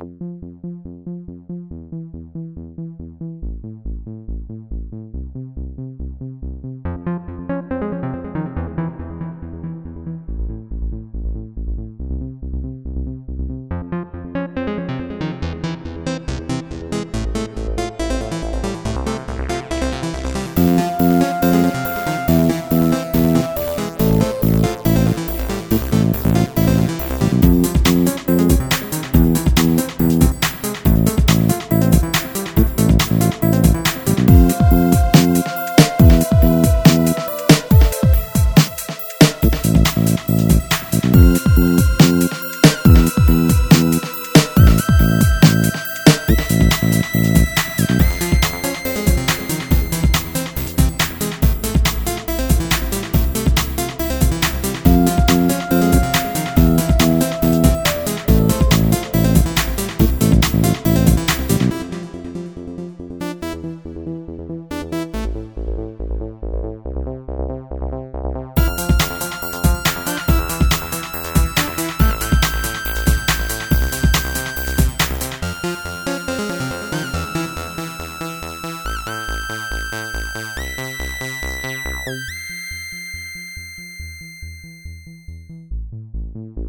you